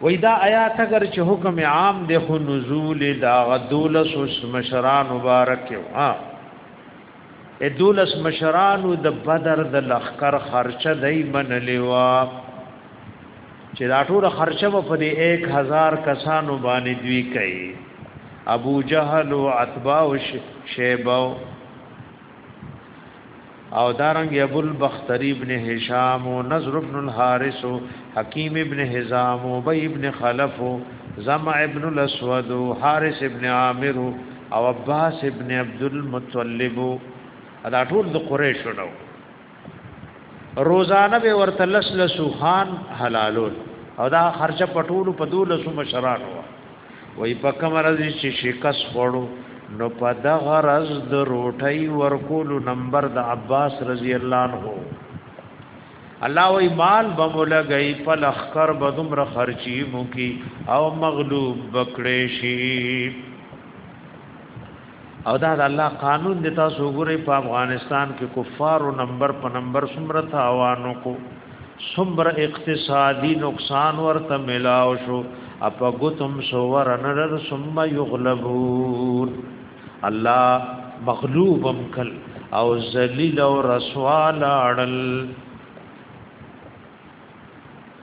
A: وای دا آیات اگر چې حکم عام دی خو نزول دا غدولس اس مشران مبارک ها ادولس مشران د بدر د لخر خرچه دای منلی وا چې دا ټول خرچه په دې 1000 کسانو باندې دوی کوي ابو جهل او عتبہ او شیبه او دارنګ ابو البختری ابن هشام او نظر ابن الحارث او حکیم ابن حزام او بی ابن خلف او زمع ابن الاسود او حارث ابن عامر او عباس ابن عبد المطلب دا ټول د قریشو نو روزانه به ورته لس لسو خان حلالول او دا خرچه پټول په دولسو مشرانو وای په کوم راځي چې شکس خورو نو په دغه راز د روټي ورکول نمبر د عباس رضی الله عنه الله وی مال بمولګی په لخر بدمر خرچی مو کی او مغلوب بکړې شي او دا د الله قانون د تاسو ګوري په افغانستان کې کفارو نمبر په نمبر څومره تاوانو کو څومره اقتصادي نقصان ورته ملاو شو اپ غتم سور نرد ثم یغلبون الله مغلوبم کل او ذلیل او رسوا لاړل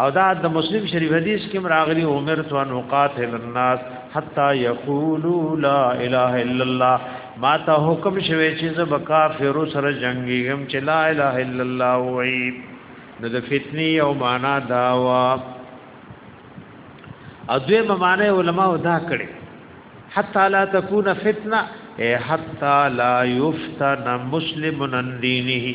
A: او دا د مسلم شریف حدیث کې راغلی عمر تو ان قاتل الناس حتا یقولوا لا اله الا الله ما ته حکم شوی چې زب کافر سره جنگي هم چې لا اله الا الله وای نو د فتنی او معنا داوا اځه معنی علما دا کړي حتا لا تكون فتنه حتا لا يفتن مسلم عن دينه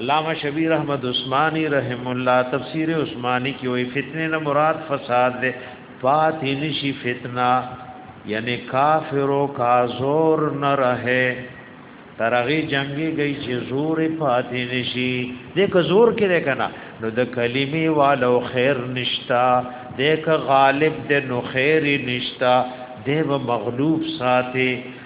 A: علامہ شبیر احمد عثماني رحم الله تفسیر عثماني کې وی فتنه نه مراد فساد ده پات نشي فتنه یعنی کافرو کا زور نه رہے ترغی جنگی گئی چې زور پات نشي دې که زور کې کنه نو د کلمی والو خیر نشتا دې که غالب دې نو خیر نشتا دې به مغلوب ساتي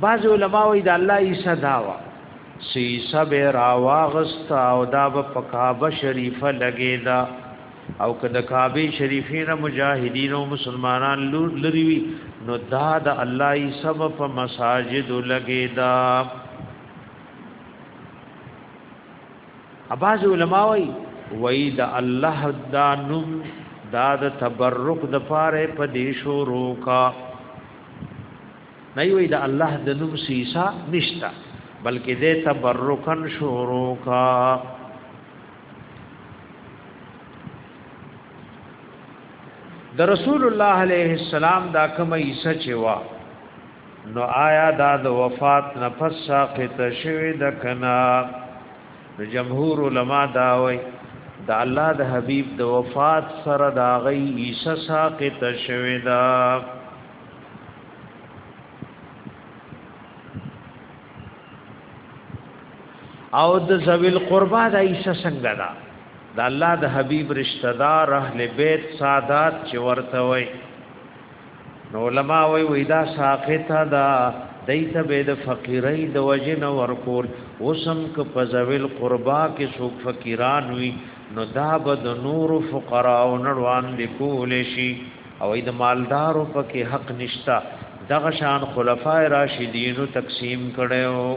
A: بعض علما وی دا الله عیسی داوا سیسا به راواغست او دا په کعبه شریفه لګی دا او که د کعبه شریفه نه مجاهدین او مسلمانان لور لري وي نو دا د الله ای سبب په مساجد لګیدا اباز علماء وی وی د الله دا نوم دا د تبرک د پاره په دې شروع کا نه وی د الله د نوم سیسا نشتا بلکې د تبرکن شروع کا د رسول الله علیه السلام دا کومه عیسی چې وا نو آیا دا د وفات نفس ساقط شوی د کنا د جمهور علما دا وای د الله د حبیب د وفات سره دا غي عیسی ساقط شوی دا او د ذویل قربا د عیسی څنګه دا د الله د حبیب رشتہ دار اهل بیت سادات چې ورته وای نو علما وی وی دا ساقطه دا دیت به د فقیرای د وجن ورکول وسم ک پزویل قربا کې سوق فقیران وی نو دا به د نور فقرا او نړوان لیکول شي او د مالدارو پکې حق نشتا دغه شان خلفای راشدینو تقسیم کړو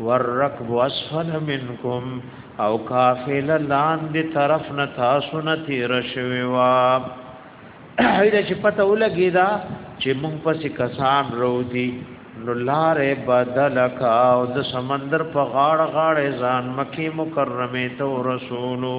A: والركب اسفل منكم او قافله لاندې طرف نه تاسو نه تیر شوی وا هیدا چې پته ولګی دا چې مونږ پسې کسان روتی نو لارې بدل کا او د سمندر په غاړه غاړه ځان مکه مکرمه ته رسولو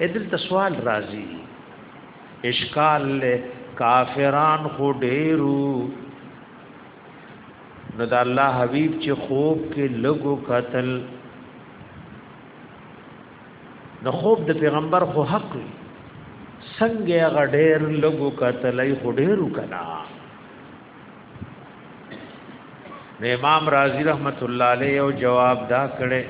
A: اې دلته سوال راځي اشکال له کافران خو ډېرو نو د الله حبيب چې خوب کې لګو قتل نو خوب د پیغمبر خو حق وي څنګه هغه ډېر لګو قتل ای خو ډېرو کنا امام رازی رحمت الله علیه او جواب دا کړي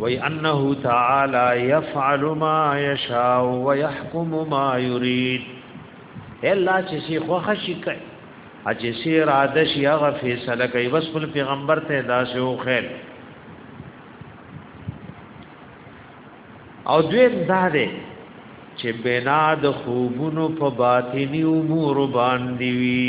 A: وی انه تعالی يفعل ما يشاء ويحكم ما يريد الا چې شي خوخ شي کوي اجه سي را د شي هغه فیصله کوي بس خپل پیغمبر ته دا شو خیر او دوی دا ده چې بنا د خوبونو په باطینی امور باندې وي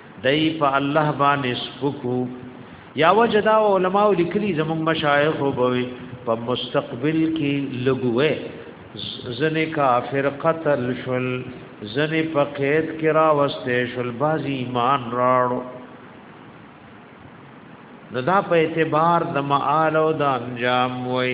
A: دای په الله باندې سپکو یا وجدا علماء لیکلي زموږ مشایخ وبوي په مستقبل کې لګوي زنه کافر قتل شول زنه په قید کې را وسته شول باز ایمان راړو نو دا په اعتبار د معال او د انجام وای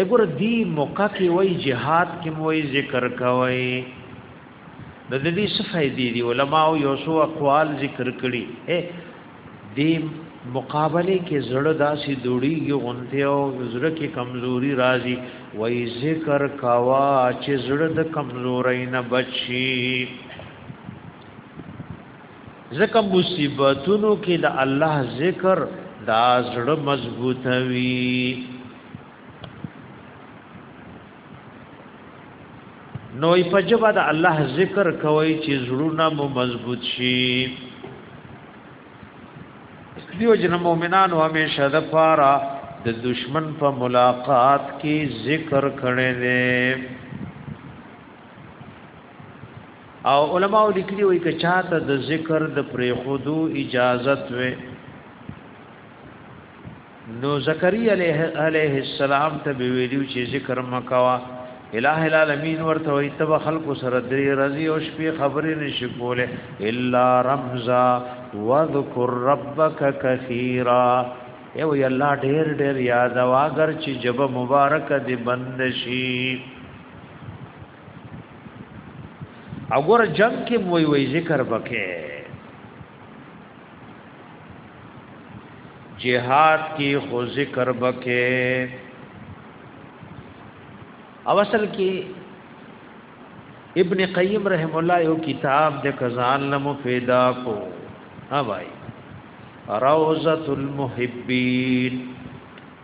A: اګور دی موقع کې وای جهاد کې موي ذکر کوي د دې څه فائدې دي علما او یو څو اقوال ذکر کړي اے دې مقابله کې زړه داسې دوړيږي غونته او زړه کې کمزوري راځي وای ذکر کوا چې زړه د کمزوري نه بچي ځکه مصیبتونو کې د الله ذکر دا زړه مضبوطوي نو په جبا د الله ذکر کوي چې زړونه مو مضبوط شي دیو جن مؤمنان او همیشه د پاره د دشمن په ملاقات کې ذکر کړي دي او علماء لیکلي وي چې چاته د ذکر د پریخودو اجازت وي نو زکریا علیه السلام ته ویلو چې ذکر مکوا الہ العالمین ورته وي تب خلق سره درې رضی او شپې خبرې نشي کوله الا رمزا وذکر ربک کثیرا یو یلا ډېر ډېر یاد واګر چې جب مبارک دی بند شي او ګور جنگ کې وای وای ذکر وکې جهاد کې خو ذکر وکې او اصل کې ابن قیم رحم الله یو کتاب د کزان لمو فیدا کو ها بھائی روزۃ المحبین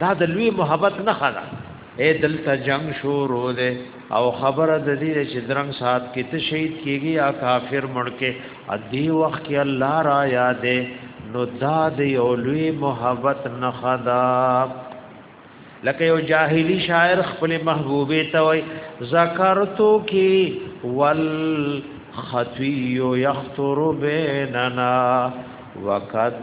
A: دا د لوی محبت نه خلا اے دلته جنگ شروع دی او خبره د دې چې درنګ سات کې ته شهید کیږي یا کافر مړ کې ادي وخت کې الله را یاد نو دا د یو لوی محبت نه خدا لکه یو جاهلی شاعر خپل محبوبه ته وای ذکرتو کی ول خطی یخطر بیننا وقد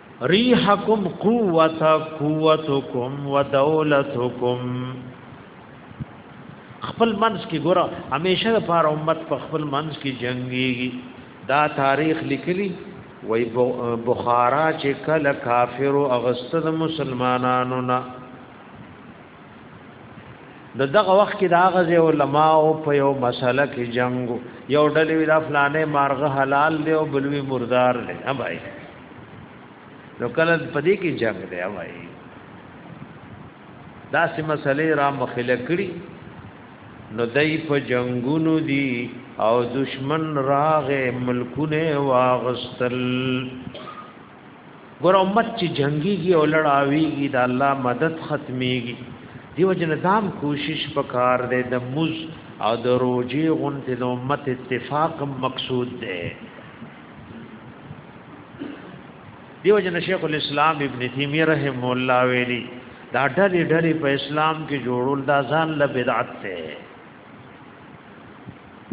A: ریحکم قوت قوتکم ودولتکم خپل منځ کې ګوره همیشه د پاره امت په خپل منځ کې جنگيږي دا تاریخ لیکلی وای بخارا چې کله کافر او اغست د مسلمانانو نه د دغه وخت کې دا غزه علما او په یو مسله کې جنگ یو ډلې وی دا فلانه مارغه حلال دی او بلوي مردار دی ها بھائی نو کله په دې کې جنگ دی وایي دا سه مسلې را مخله کړی نو دای په جنگونو دی او دشمن راغه ملکونه واغستل ګور امت چې جنگيږي او لړاويږي دا الله مدد ختميږي دیو جن دام کوشش پکار دے د مز او د روجی غنت د امت اتفاق مقصود دے دیو جن شیخ الاسلام ابن تیمیه رحم الله ویلی دا ډلې ډلې په اسلام کې جوړول دا ځان له بدعت ته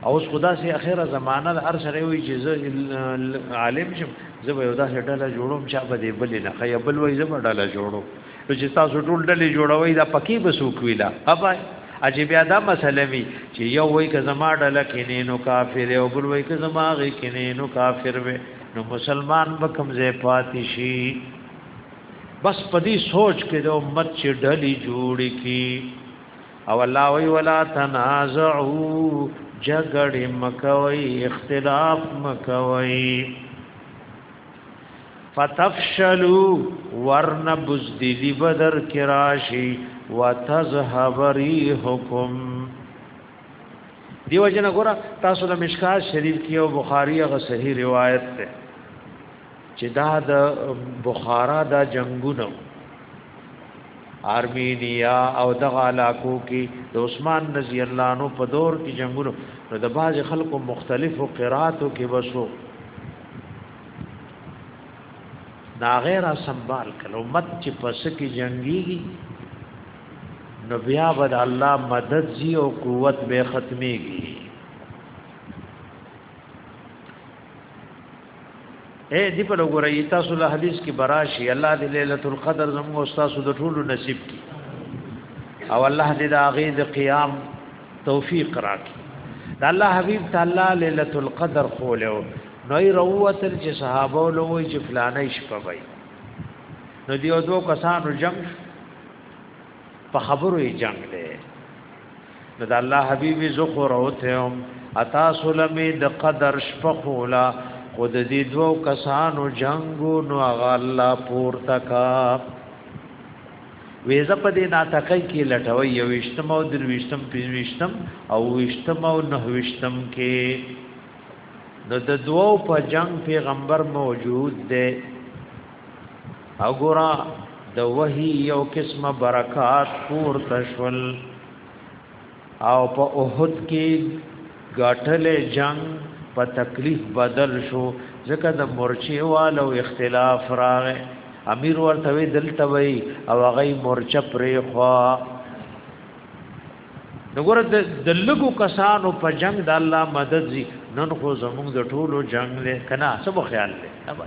A: او اوس خدا سي اخره زمانہ د ارش ریوي چې عالم شم زه به یو داسې ډله جوړوم چې به دې بلې نه خیا بل وای زه به ډله جوړوم نو چې تاسو ټول ډلې جوړوي دا پکې به سوق ویلا ابا عجیب دا مسله وی چې یو وای که زما ډله کینې نو کافر او بل وای که زما غي کینې نو کافر وي نو مسلمان به کمزې پاتې شي بس پدی سوچ کې د امت چې ډلې جوړې کی او الله وی ولا تنازعوا جګړې مکوي اختلاف مکوي فتفشلو ورن بزدلی بدر کراشی وتذهب ريحكم دیو جن ګور تاسو د مشکات شریف کې او بخاری غ صحیح روایت ده چې دا د بخارا دا جنگونو آرمینیا او دغه علاقو کې د عثمان رضی الله عنه په دور کې جنگونو نو د باز خلکو مختلفو قراتو کې وسو دا غیر سنبال کلو مت چې پس کې جنگيږي نو بیا ود الله مدد زی او قوت به ختميږي اے دی په لګورې تاسو له حدیث کې براشي الله دې ليله القدر زموږ استاد د ټولو نصیب کړي او الله دې دا غي د قیام توفیق راکړي د الله حبیب تعالی ليله القدر خولو نو یې روتل چې صحابه لوی چې فلانه شپه وای نو دیو دوه کسانو جنگ په خبرو یې جنگ دی نو د الله حبیب زخو روته هم اتا سلمې د قدر شپه خولا خود دې دوه کسانو جنگو نو هغه الله پورته کا ویزه په دې ناتقی کې لټوي یو وشتم او درويشتم پنځويشتم او وشتم او نهويشتم کې نو د دوو په جنگ پیغمبر موجود دی او ګورا د وحی یو قسمه برکات پور تشول او په احد کې غټل جنگ په تکلیف بدل شو ځکه د مورچه والو اختلاف راغی امیر ورته وی دلته وی او هغه مورچه پرې خو دغه د لګو کسانو په جنگ د الله مدد زی نن خو زموږ د ټولو جنگ له کنا سب خیال له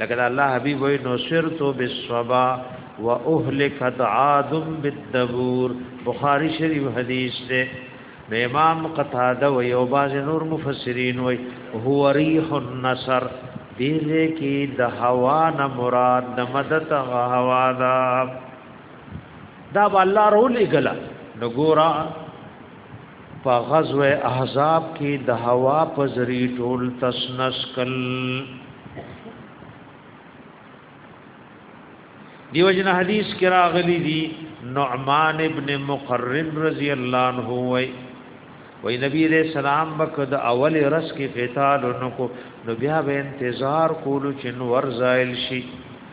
A: لکه دا الله حبیب وی نصرت بالصبا واهلكت عاد بالدبور بخاری شریف حدیث ده نو امام قتاده و یو باز نور مفسرین وی هو ریح النصر دیره کی د هوا نه مراد د مدد هوا دا دا الله رولې ګلا نو ګورا په غزوه احزاب کې د هوا په ذری ټول تسنس کل دیو جن حدیث کې راغلی دی نعمان ابن مقرن رضی الله عنه وای وای نبی علیہ السلام بکد اول رس کې قتال نو کو نو بیا به انتظار کولو چې نور زائل شي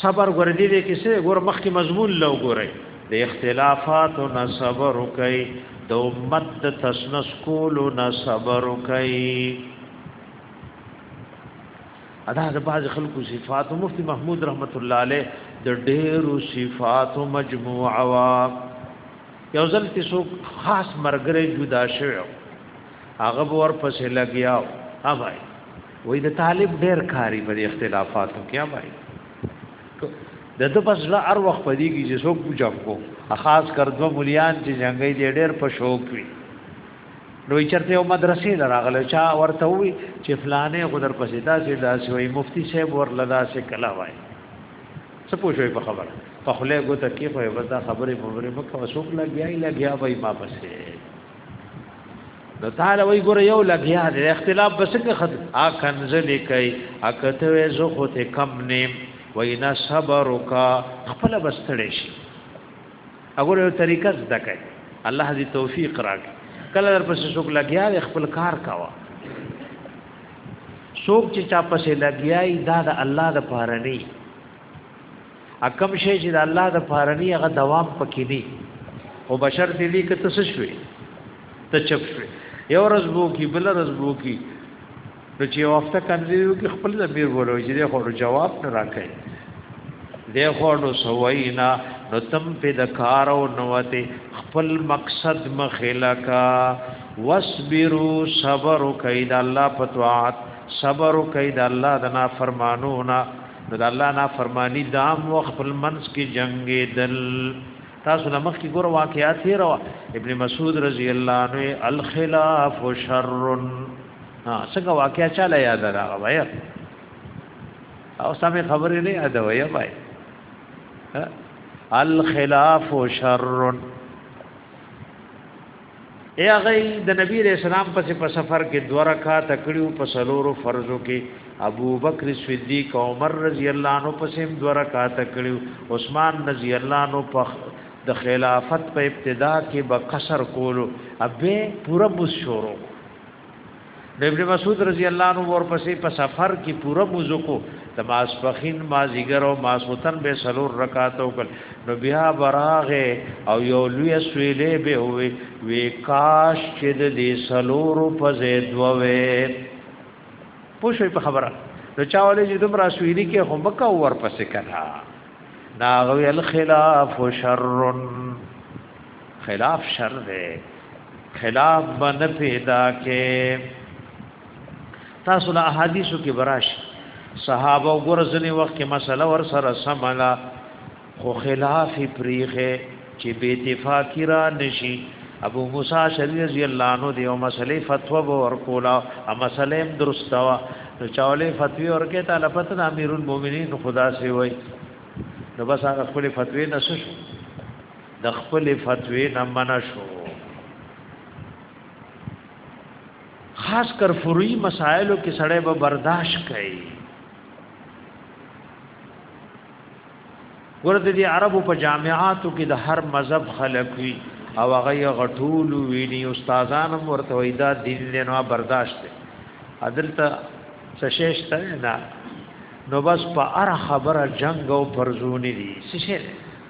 A: صبر ګور دې دې کیسه ګور مخ کې مضمون لو ګورې د اختلافات نه صبر وکي د امت د تسنس کولو نه صبر وکي ادا د باز خلکو صفات مفتی محمود رحمت الله علیه د ډېرو صفات مجموعه وا یو ځل کې څوک خاص مرګره جدا شوی هغه به ورپسې لګیا و ها بای وای د طالب ډېر کاری په اختلافاتو کې ها بای د د بس لا ار وخت پدې کې چې څوک پوجا کو خاص کر دو مليان چې جنگي دې ډېر په شوق وي نو چرته یو مدرسې لراغله چا ورته وي چې فلانه غدر پسې دا چې دا سوی مفتی صاحب ورلدا سه کلا وای څه پوښوي په خبره په خله ګوته کې په ودا خبره مبره مکه وسوک لګیای لګیا وای ما پسې نو تعالی وی ګور یو لګیا دی اختلاف بس کې خد ا کنزل کوي اکته وې زه خو ته کم نیم وینا صبر کا خپل بستړې شي اگر یو طریقه زده کوي الله دې توفیق راکړي کله در پسې څوک لګیا دی خپل کار کاوه څوک چې چا پسې لګیای دا د الله د پاره نه اکم شی چې د الله د فارنی هغه دوام پکې دی او بشر دې دې کته څه شوي ته چپ شوي یو ورځ وو کی بل ورځ وو کی نو چې وخت کنځیو کې خپل ضمیر ورو چې دې خو جواب نه راکړي دې خو نو سوینا نو تم په د کار او نوته خپل مقصد مخلا کا واصبروا صبر کید الله پتوات صبر کید الله دنا فرمانونا نو د الله نافرمانی دام و خپل منس کې جنگې دل تاسو لمخ کې ګور واقعات یې روا ابن مسعود رضی الله عنه الخلاف شر ها څنګه واقعیا چاله یاد راغی وای او سمې خبرې نه یاد وای وای الخلاف شر اے هغه د نبی رسول الله پس په سفر کې دوه رکعات کړیو په سلورو فرضو کې ابو بکر صدیق او عمر رضی الله عنه پس هم دوه رکعات کړیو عثمان رضی الله عنه په د خلافت په ابتدا کې به قصر کولو ابه پوره بوس شروع د ابن مسعود رضی الله عنه ورپسې په سفر کې پوره موزو کو د ماسپخین ما زیګر او ماسوتن به سلور رکعات وکړ نو بیا براغه او یو لوی سویلې به وي وی کاش چې د دې سلور په زید ووي پوښې په خبره نو چا ولې چې دومره سویلې کې هم کا ورپسې کړه ناغوی الخلاف شر خلاف شر دی خلاف به نه پیدا کې تاسو له احادیثو کې براش صحابه وګورځنی وخت کې مسله ور سره سملا خو خلاف پریخه چې بے اتفاقی را نشي ابو موسی شری رضی الله عنه دیو مسلې فتوا ور کولا ا مسلې درسته وا نو چاولې فتوی ورکه تعالی پتن امیر المؤمنین خدا سی وای نو بس هغه خپل فتوی نسو د خپل فتوی نه منع شو خاص کر فروعي مسائلو کې سړی به برداشت کوي ورته دي عربو په جامعاتو کې د هر مذهب خلک وي او هغه غټول ویني استادان هم ورته وي دا دین له نو برداشت دي عدالت سشیش ته نه نو بس په ار خبره جنگ او پرزونی دي سشیش